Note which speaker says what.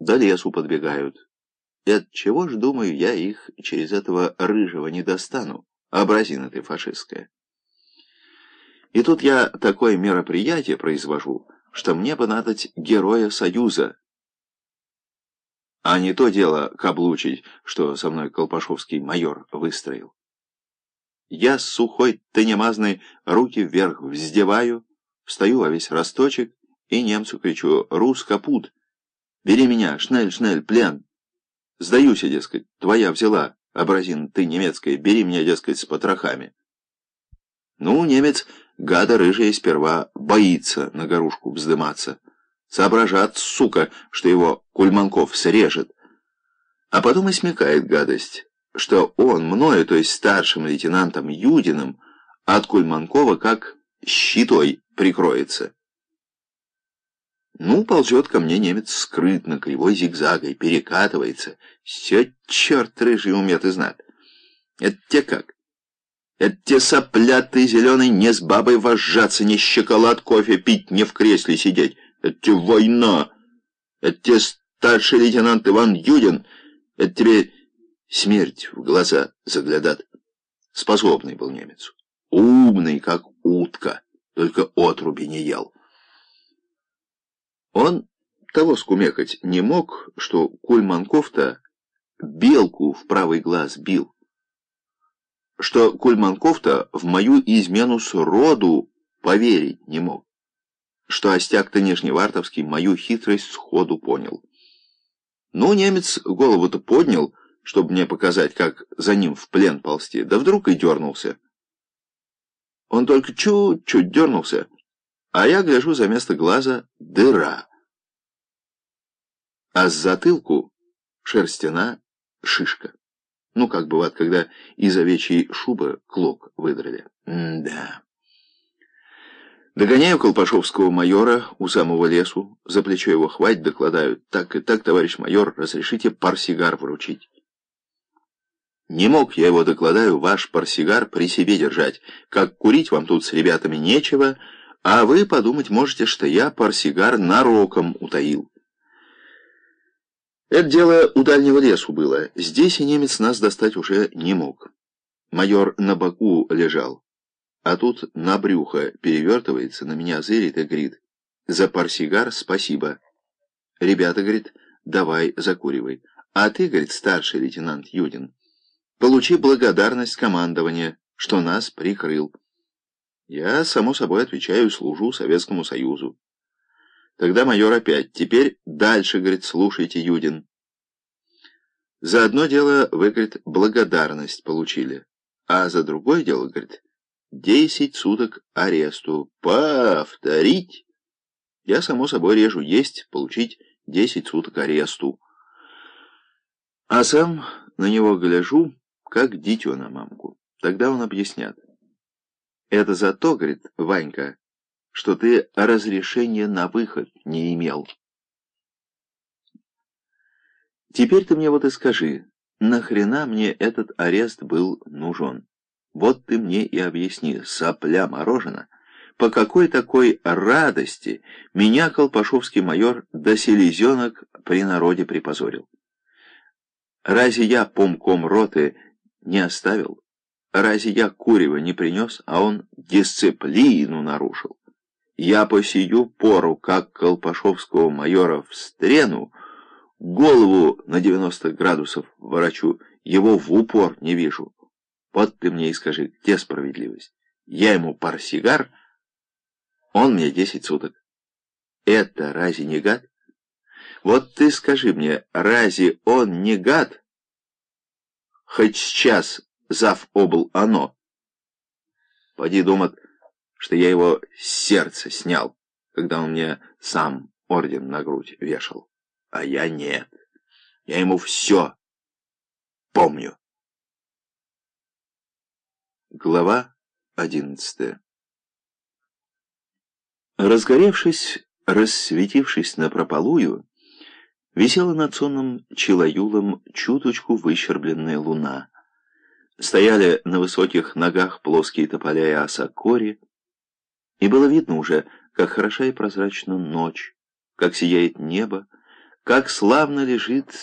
Speaker 1: до лесу подбегают. И от чего ж, думаю, я их через этого рыжего не достану, образина ты фашистская. И тут я такое мероприятие произвожу, что мне бы надоть героя Союза, а не то дело каблучить, что со мной колпашовский майор выстроил. Я с сухой тынемазной руки вверх вздеваю, встаю во весь росточек и немцу кричу «Рус капут! Бери меня, шнель, шнель, плен!» Сдаюсь, дескать, твоя взяла, образин ты немецкая, бери меня, дескать, с потрохами. Ну, немец, гада рыжая, сперва боится на горушку вздыматься. Соображат, сука, что его Кульманков срежет. А потом и смекает гадость, что он мною, то есть старшим лейтенантом Юдиным, от Кульманкова как щитой прикроется. Ну, ползет ко мне немец скрытно, кривой зигзагой, перекатывается. Все черт рыжий умет и знает. Это те как? Это те сопля ты зеленый не с бабой вожжаться, не шоколад кофе пить, не в кресле сидеть. Это тебе война. Это тебе старший лейтенант Иван Юдин. Это тебе смерть в глаза заглядат. Способный был немец. Умный, как утка, только отруби не ел. Он того скумекать не мог, что Кульманков-то белку в правый глаз бил. Что Кульманков-то в мою измену с роду поверить не мог. Что Остяк-то Нижневартовский мою хитрость сходу понял. Ну, немец голову-то поднял, чтобы мне показать, как за ним в плен ползти, да вдруг и дернулся. Он только чуть-чуть дернулся, а я гляжу за место глаза дыра. А с затылку шерстяна шишка. Ну, как бывает, когда из овечьей шубы клок выдрали. М-да. Догоняю колпашовского майора у самого лесу, за плечо его хвать, докладают. Так и так, товарищ майор, разрешите парсигар вручить. Не мог я его, докладаю, ваш парсигар при себе держать. Как курить вам тут с ребятами нечего, а вы подумать можете, что я парсигар нароком утаил. Это дело у дальнего лесу было. Здесь и немец нас достать уже не мог. Майор на боку лежал, а тут на брюхо перевертывается, на меня зырит и говорит, «За парсигар спасибо». «Ребята, — говорит, — давай закуривай. А ты, — говорит, старший лейтенант Юдин, — Получи благодарность командования, что нас прикрыл. Я, само собой, отвечаю, служу Советскому Союзу. Тогда майор опять. Теперь дальше, говорит, слушайте, Юдин. За одно дело вы, говорит, благодарность получили, а за другое дело, говорит, десять суток аресту. Повторить? Я, само собой, режу есть, получить десять суток аресту. А сам на него гляжу, как дитё на мамку. Тогда он объяснят. Это за то, говорит Ванька, что ты разрешения на выход не имел. Теперь ты мне вот и скажи, нахрена мне этот арест был нужен? Вот ты мне и объясни, сопля морожена, по какой такой радости меня колпашовский майор до селезенок при народе припозорил. Разве я помком роты не оставил. Разве я курева не принес, а он дисциплину нарушил? Я по сию пору, как Колпашовского майора в стрену, голову на 90 градусов ворочу, его в упор не вижу. Вот ты мне и скажи, где справедливость? Я ему парсигар, он мне 10 суток. Это разве не гад? Вот ты скажи мне, разве он не гад? хоть сейчас зав обл оно. Поди думать, что я его с сердца снял, когда он мне сам орден на грудь вешал. А я нет. Я ему все помню. Глава одиннадцатая Разгоревшись, рассветившись на прополую, Висела над сонным челоюлом чуточку выщербленная луна. Стояли на высоких ногах плоские тополя и осокори, и было видно уже, как хороша и прозрачна ночь, как сияет небо, как славно лежит